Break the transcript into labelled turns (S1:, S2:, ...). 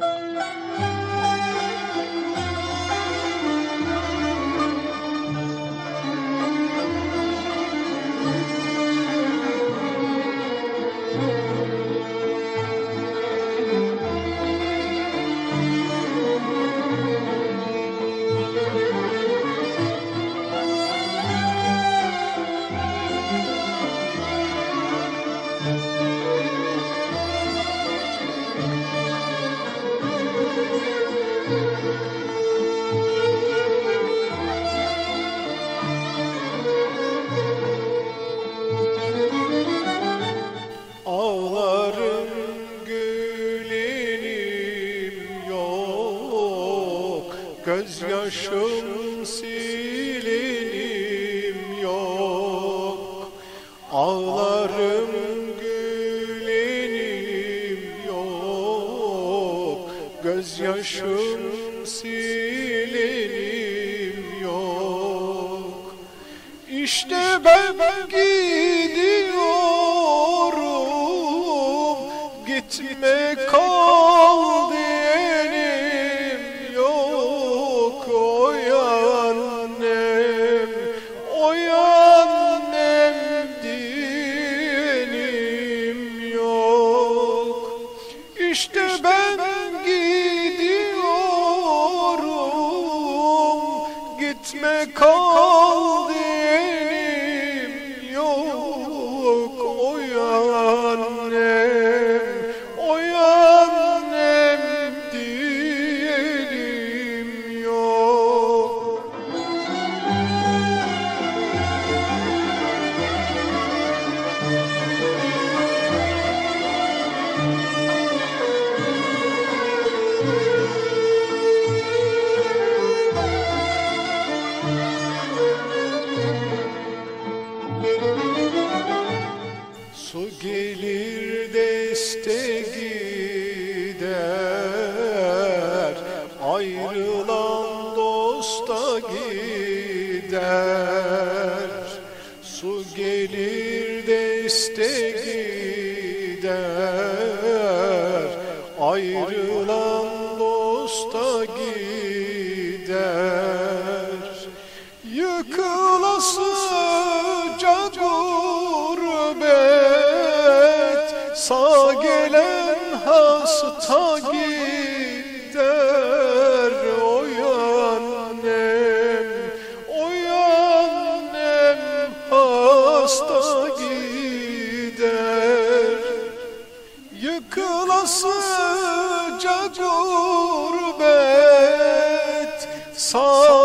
S1: Ağlarım Gözyaşım silenim yok. Ağlarım gülenim yok. Gözyaşım silenim yok. İşte ben gidiyorum İşte ben gidiyorum. Gitme kal deste gider. Ayrılan dosta gider. Su gelir deste gider. Ayrılan dosta gider hasta gider Oy annem, oy annem hasta gider. Yıkılasıca gurbet Sağ